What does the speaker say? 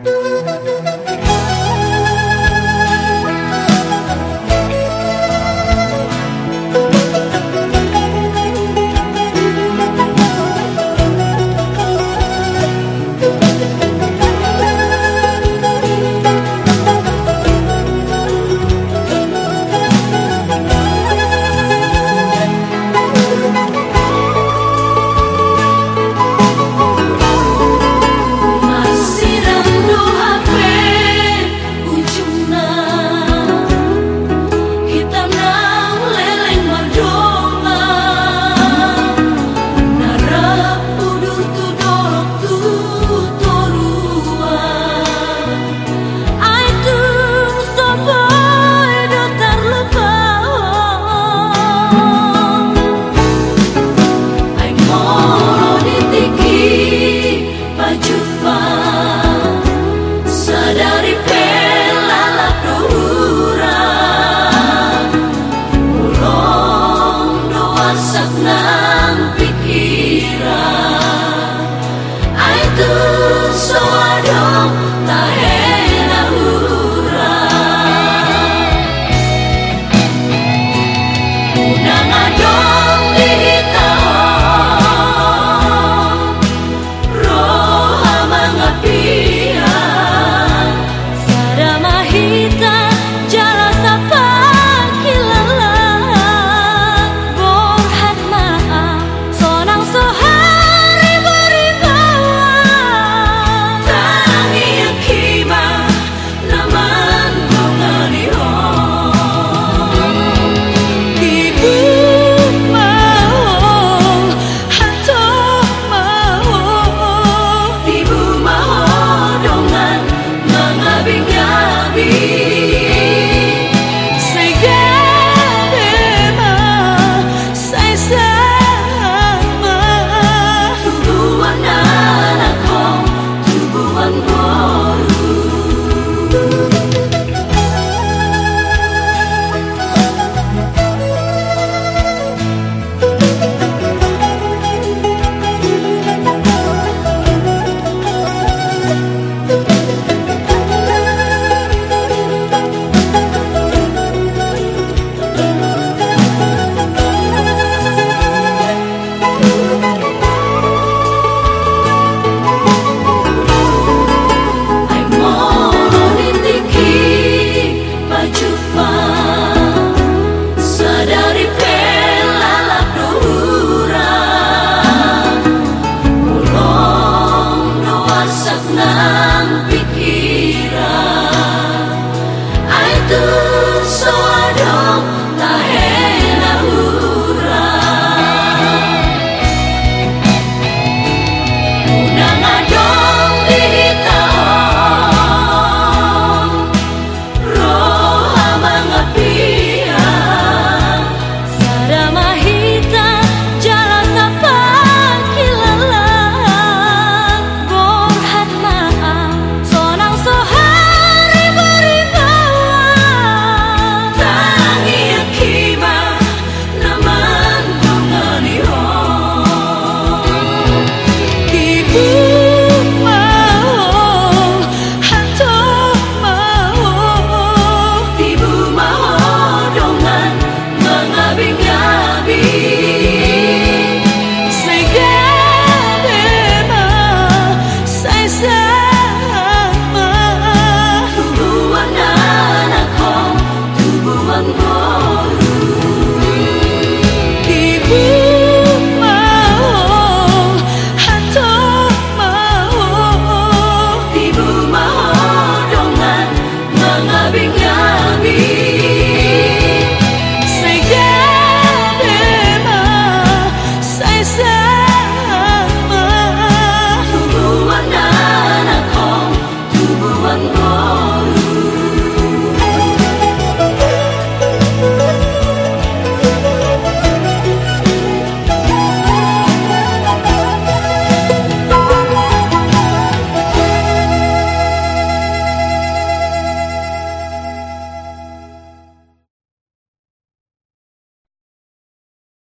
Música Ai tu so adong